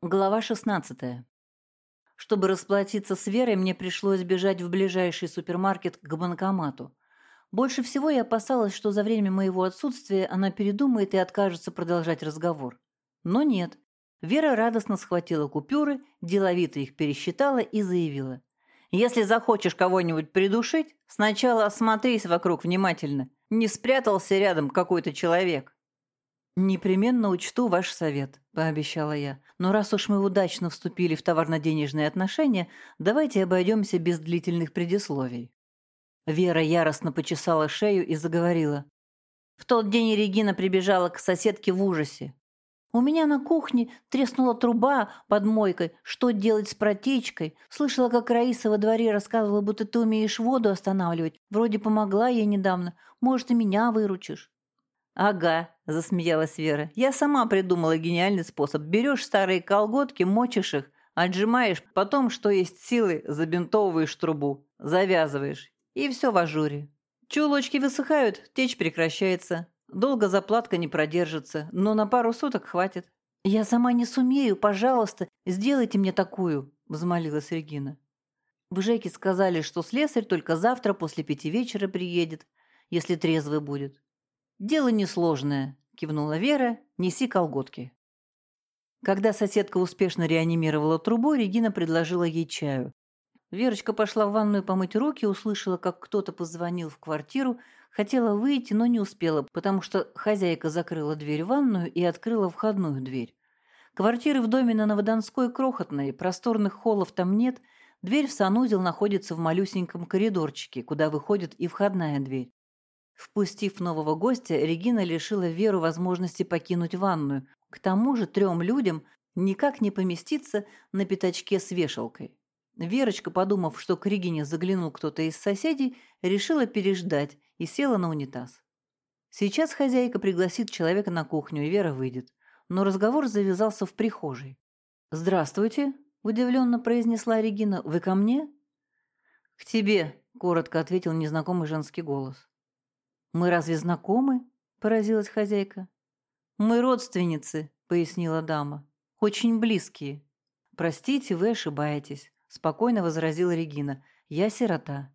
Глава 16. Чтобы расплатиться с Верой, мне пришлось бежать в ближайший супермаркет к банкомату. Больше всего я опасалась, что за время моего отсутствия она передумает и откажется продолжать разговор. Но нет. Вера радостно схватила купюры, деловито их пересчитала и заявила. «Если захочешь кого-нибудь придушить, сначала осмотрись вокруг внимательно. Не спрятался рядом какой-то человек». «Непременно учту ваш совет», – пообещала я. «Но раз уж мы удачно вступили в товарно-денежные отношения, давайте обойдемся без длительных предисловий». Вера яростно почесала шею и заговорила. В тот день Регина прибежала к соседке в ужасе. «У меня на кухне треснула труба под мойкой. Что делать с протечкой? Слышала, как Раиса во дворе рассказывала, будто ты умеешь воду останавливать. Вроде помогла ей недавно. Может, и меня выручишь». «Ага», – засмеялась Вера. «Я сама придумала гениальный способ. Берешь старые колготки, мочишь их, отжимаешь, потом, что есть силы, забинтовываешь трубу, завязываешь. И все в ажуре. Чулочки высыхают, течь прекращается. Долго заплатка не продержится, но на пару суток хватит». «Я сама не сумею, пожалуйста, сделайте мне такую», – взмолилась Регина. В Жеке сказали, что слесарь только завтра после пяти вечера приедет, если трезвый будет. «Дело несложное», – кивнула Вера, – «неси колготки». Когда соседка успешно реанимировала трубу, Регина предложила ей чаю. Верочка пошла в ванную помыть руки, услышала, как кто-то позвонил в квартиру, хотела выйти, но не успела, потому что хозяйка закрыла дверь в ванную и открыла входную дверь. Квартиры в доме на Новодонской крохотные, просторных холлов там нет, дверь в санузел находится в малюсеньком коридорчике, куда выходит и входная дверь. Впустив нового гостя, Регина лишила Веру возможности покинуть ванную. К тому же трем людям никак не поместиться на пятачке с вешалкой. Верочка, подумав, что к Регине заглянул кто-то из соседей, решила переждать и села на унитаз. Сейчас хозяйка пригласит человека на кухню, и Вера выйдет. Но разговор завязался в прихожей. «Здравствуйте», – удивленно произнесла Регина. «Вы ко мне?» «К тебе», – коротко ответил незнакомый женский голос. «Мы разве знакомы?» – поразилась хозяйка. «Мы родственницы», – пояснила дама. «Очень близкие». «Простите, вы ошибаетесь», – спокойно возразила Регина. «Я сирота».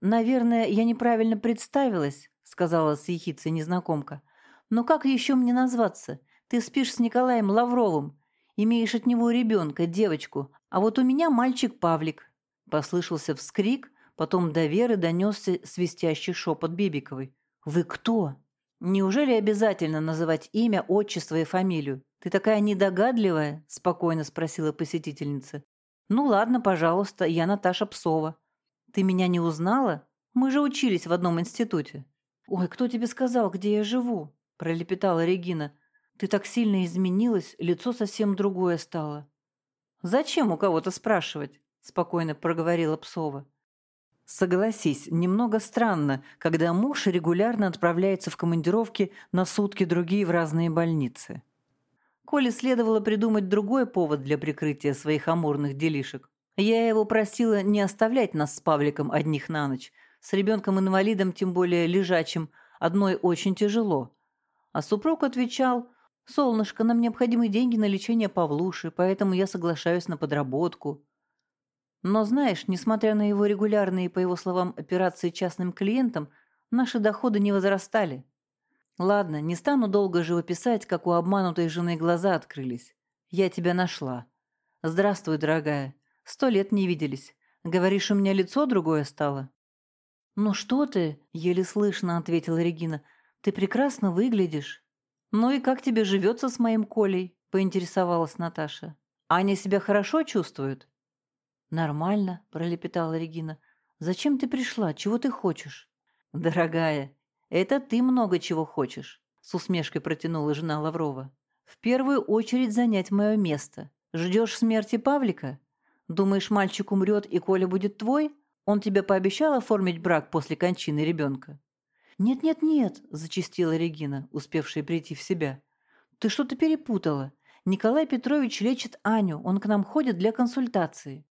«Наверное, я неправильно представилась», – сказала с ехицей незнакомка. «Но как еще мне назваться? Ты спишь с Николаем Лавровым, имеешь от него ребенка, девочку, а вот у меня мальчик Павлик». Послышался вскрик, Потом до Веры донесся свистящий шепот Бибиковой. «Вы кто?» «Неужели обязательно называть имя, отчество и фамилию? Ты такая недогадливая?» – спокойно спросила посетительница. «Ну ладно, пожалуйста, я Наташа Псова. Ты меня не узнала? Мы же учились в одном институте». «Ой, кто тебе сказал, где я живу?» – пролепетала Регина. «Ты так сильно изменилась, лицо совсем другое стало». «Зачем у кого-то спрашивать?» – спокойно проговорила Псова. Согласись, немного странно, когда муж регулярно отправляется в командировки на сутки другие в разные больницы. Коле следовало придумать другой повод для прикрытия своих амурных делишек. Я его просила не оставлять нас с Павликом одних на ночь. С ребенком-инвалидом, тем более лежачим, одной очень тяжело. А супруг отвечал, «Солнышко, нам необходимы деньги на лечение Павлуши, поэтому я соглашаюсь на подработку». Но знаешь, несмотря на его регулярные, по его словам, операции частным клиентам, наши доходы не возрастали. Ладно, не стану долго живописать, как у обманутой жены глаза открылись. Я тебя нашла. Здравствуй, дорогая. Сто лет не виделись. Говоришь, у меня лицо другое стало? Ну что ты, еле слышно ответила Регина. Ты прекрасно выглядишь. Ну и как тебе живется с моим Колей? Поинтересовалась Наташа. Аня себя хорошо чувствует? «Нормально», – пролепетала Регина. «Зачем ты пришла? Чего ты хочешь?» «Дорогая, это ты много чего хочешь», – с усмешкой протянула жена Лаврова. «В первую очередь занять мое место. Ждешь смерти Павлика? Думаешь, мальчик умрет и Коля будет твой? Он тебе пообещал оформить брак после кончины ребенка?» «Нет-нет-нет», – зачастила Регина, успевшая прийти в себя. «Ты что-то перепутала. Николай Петрович лечит Аню, он к нам ходит для консультации».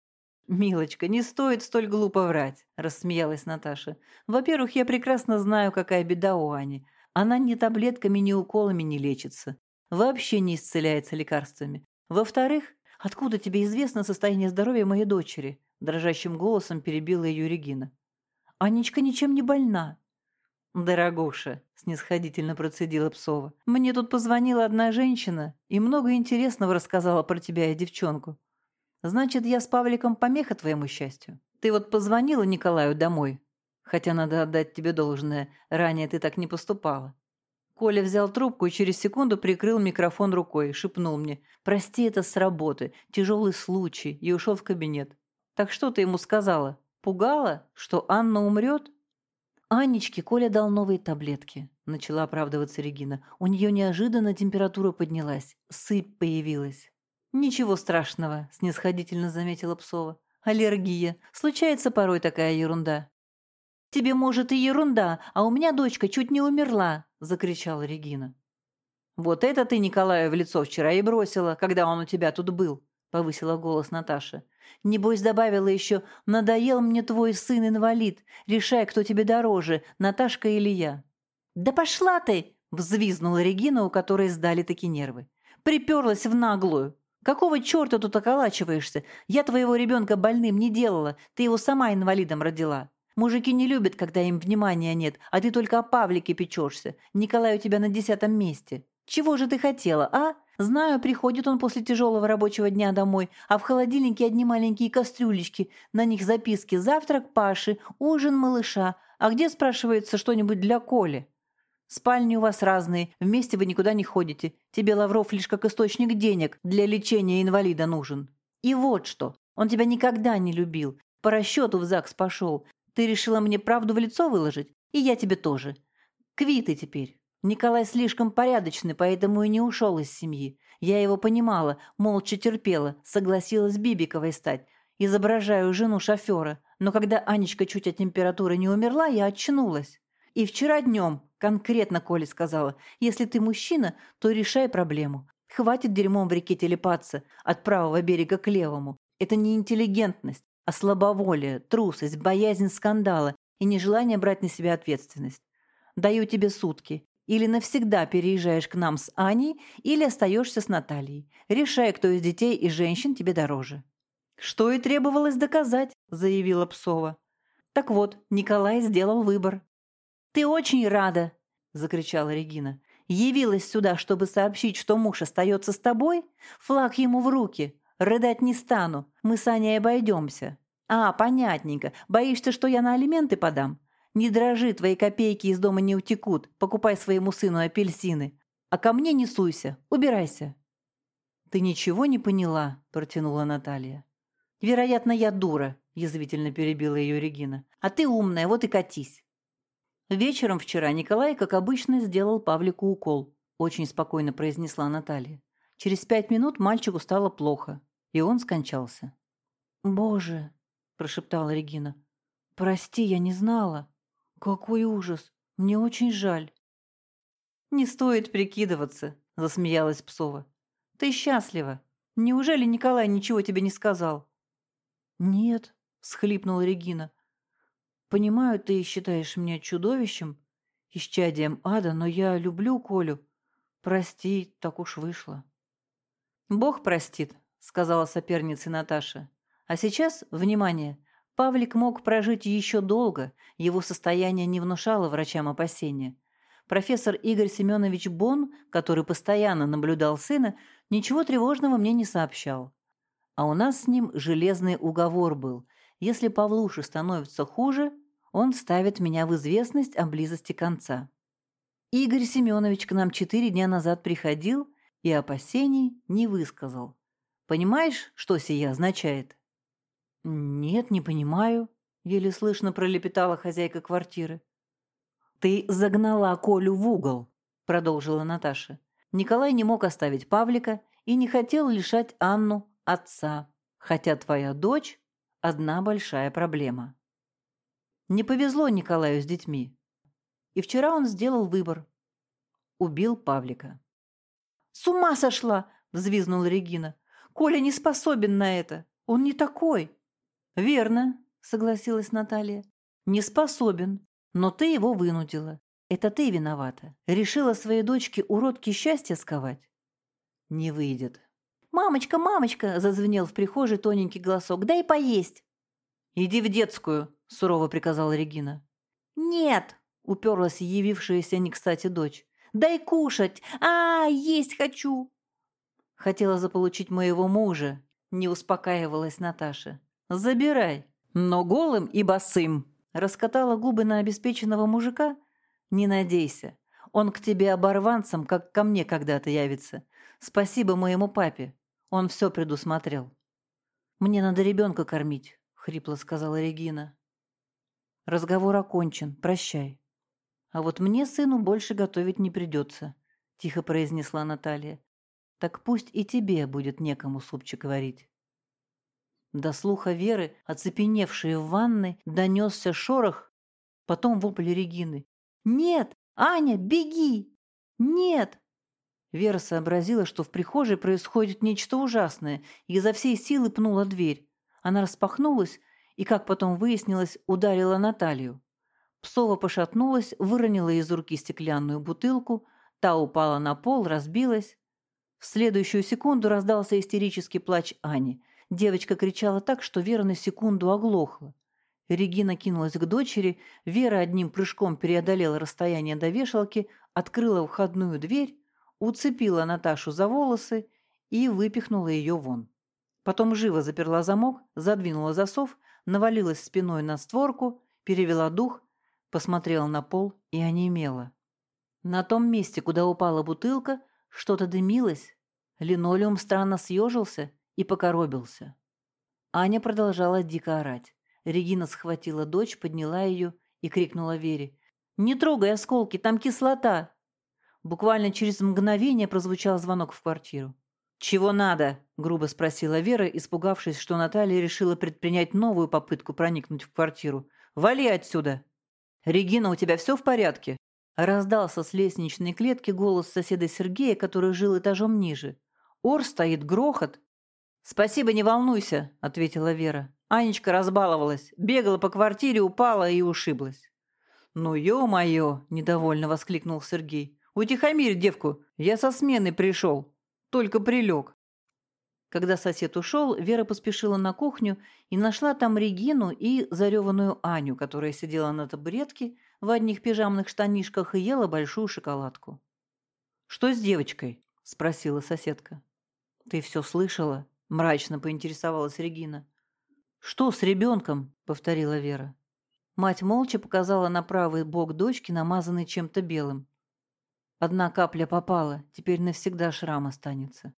«Милочка, не стоит столь глупо врать», – рассмеялась Наташа. «Во-первых, я прекрасно знаю, какая беда у Ани. Она ни таблетками, ни уколами не лечится. Вообще не исцеляется лекарствами. Во-вторых, откуда тебе известно состояние здоровья моей дочери?» Дрожащим голосом перебила ее Регина. «Анечка ничем не больна». «Дорогуша», — снисходительно процедила Псова, «мне тут позвонила одна женщина и много интересного рассказала про тебя и девчонку. Значит, я с Павликом помеха твоему счастью. Ты вот позвонила Николаю домой, хотя надо отдать тебе должное, ранее ты так не поступала. Коля взял трубку и через секунду прикрыл микрофон рукой, шепнул мне «Прости, это с работы, тяжелый случай» и ушел в кабинет. «Так что ты ему сказала? Пугала, что Анна умрет?» «Анечке Коля дал новые таблетки», — начала оправдываться Регина. «У нее неожиданно температура поднялась, сыпь появилась». «Ничего страшного», — снисходительно заметила Псова. «Аллергия. Случается порой такая ерунда». «Тебе, может, и ерунда, а у меня дочка чуть не умерла», — закричала Регина. «Вот это ты Николаю в лицо вчера и бросила, когда он у тебя тут был», — повысила голос Наташа. «Небось, добавила еще, надоел мне твой сын-инвалид, решай, кто тебе дороже, Наташка или я». «Да пошла ты!» — взвизгнула Регина, у которой сдали таки нервы. «Приперлась в наглую. Какого черта тут околачиваешься? Я твоего ребенка больным не делала, ты его сама инвалидом родила. Мужики не любят, когда им внимания нет, а ты только о Павлике печешься. Николай у тебя на десятом месте. Чего же ты хотела, а? Знаю, приходит он после тяжелого рабочего дня домой, а в холодильнике одни маленькие кастрюлечки, на них записки «Завтрак Паши», «Ужин малыша», а где, спрашивается, что-нибудь для Коли? Спальни у вас разные, вместе вы никуда не ходите. Тебе Лавров лишь как источник денег для лечения инвалида нужен. И вот что, он тебя никогда не любил, по расчету в ЗАГС пошел. Ты решила мне правду в лицо выложить, и я тебе тоже. Квиты теперь. Николай слишком порядочный, поэтому и не ушел из семьи. Я его понимала, молча терпела, согласилась Бибиковой стать. Изображаю жену шофера. Но когда Анечка чуть от температуры не умерла, я очнулась. И вчера днем конкретно Коле сказала, если ты мужчина, то решай проблему. Хватит дерьмом в реке телепаться от правого берега к левому. Это не интеллигентность, а слабоволие, трусость, боязнь скандала и нежелание брать на себя ответственность. Даю тебе сутки. Или навсегда переезжаешь к нам с Аней, или остаешься с Натальей. Решай, кто из детей и женщин тебе дороже. «Что и требовалось доказать», — заявила Псова. Так вот, Николай сделал выбор. «Ты очень рада!» – закричала Регина. «Явилась сюда, чтобы сообщить, что муж остается с тобой? Флаг ему в руки. Рыдать не стану. Мы с Аней обойдемся. А, понятненько. Боишься, что я на алименты подам? Не дрожи, твои копейки из дома не утекут. Покупай своему сыну апельсины. А ко мне не суйся. Убирайся». «Ты ничего не поняла?» – протянула Наталья. «Вероятно, я дура», – язвительно перебила ее Регина. «А ты умная, вот и катись». Вечером вчера Николай, как обычно, сделал Павлику укол. Очень спокойно произнесла Наталья. Через пять минут мальчику стало плохо, и он скончался. «Боже!» – прошептала Регина. «Прости, я не знала. Какой ужас! Мне очень жаль». «Не стоит прикидываться», – засмеялась Псова. «Ты счастлива. Неужели Николай ничего тебе не сказал?» «Нет», – схлипнула Регина. Понимаю, ты считаешь меня чудовищем, исчадием ада, но я люблю Колю. Прости, так уж вышло. Бог простит, сказала соперница Наташа. А сейчас, внимание, Павлик мог прожить еще долго, его состояние не внушало врачам опасения. Профессор Игорь Семенович Бон, который постоянно наблюдал сына, ничего тревожного мне не сообщал. А у нас с ним железный уговор был. Если Павлуше становится хуже, он ставит меня в известность о близости конца. Игорь Семенович к нам четыре дня назад приходил и опасений не высказал. Понимаешь, что сия означает? Нет, не понимаю, еле слышно пролепетала хозяйка квартиры. Ты загнала Колю в угол, продолжила Наташа. Николай не мог оставить Павлика и не хотел лишать Анну отца, хотя твоя дочь – одна большая проблема. Не повезло Николаю с детьми. И вчера он сделал выбор. Убил Павлика. «С ума сошла!» – взвизгнула Регина. «Коля не способен на это. Он не такой». «Верно», – согласилась Наталья. «Не способен. Но ты его вынудила. Это ты виновата. Решила своей дочке уродки счастья сковать?» «Не выйдет. «Мамочка, мамочка!» – зазвенел в прихожей тоненький голосок. «Дай поесть!» «Иди в детскую!» – сурово приказала Регина. «Нет!» – уперлась явившаяся не кстати дочь. «Дай кушать! А, есть хочу!» Хотела заполучить моего мужа, не успокаивалась Наташа. «Забирай, но голым и босым!» Раскатала губы на обеспеченного мужика? Не надейся. Он к тебе оборванцем, как ко мне когда-то явится. Спасибо моему папе. Он все предусмотрел. «Мне надо ребенка кормить», — хрипло сказала Регина. «Разговор окончен. Прощай». «А вот мне сыну больше готовить не придется», — тихо произнесла Наталья. «Так пусть и тебе будет некому супчик варить». До слуха Веры, оцепеневшей в ванной, донесся шорох, потом вопль Регины. «Нет! Аня, беги! Нет!» Вера сообразила, что в прихожей происходит нечто ужасное, и изо всей силы пнула дверь. Она распахнулась и, как потом выяснилось, ударила Наталью. Псова пошатнулась, выронила из руки стеклянную бутылку, та упала на пол, разбилась. В следующую секунду раздался истерический плач Ани – Девочка кричала так, что Вера на секунду оглохла. Регина кинулась к дочери, Вера одним прыжком преодолела расстояние до вешалки, открыла входную дверь, уцепила Наташу за волосы и выпихнула ее вон. Потом живо заперла замок, задвинула засов, навалилась спиной на створку, перевела дух, посмотрела на пол и онемела. На том месте, куда упала бутылка, что-то дымилось. Линолеум странно съежился – и покоробился. Аня продолжала дико орать. Регина схватила дочь, подняла ее и крикнула Вере. «Не трогай осколки, там кислота!» Буквально через мгновение прозвучал звонок в квартиру. «Чего надо?» – грубо спросила Вера, испугавшись, что Наталья решила предпринять новую попытку проникнуть в квартиру. «Вали отсюда!» «Регина, у тебя все в порядке?» Раздался с лестничной клетки голос соседа Сергея, который жил этажом ниже. «Ор стоит, грохот!» «Спасибо, не волнуйся», — ответила Вера. Анечка разбаловалась, бегала по квартире, упала и ушиблась. «Ну, ё-моё!» — недовольно воскликнул Сергей. «Утихомирь девку, я со смены пришел, только прилег». Когда сосед ушел, Вера поспешила на кухню и нашла там Регину и зареванную Аню, которая сидела на табуретке в одних пижамных штанишках и ела большую шоколадку. «Что с девочкой?» – спросила соседка. «Ты все слышала?» мрачно поинтересовалась Регина. «Что с ребенком?» — повторила Вера. Мать молча показала на правый бок дочки, намазанный чем-то белым. Одна капля попала, теперь навсегда шрам останется.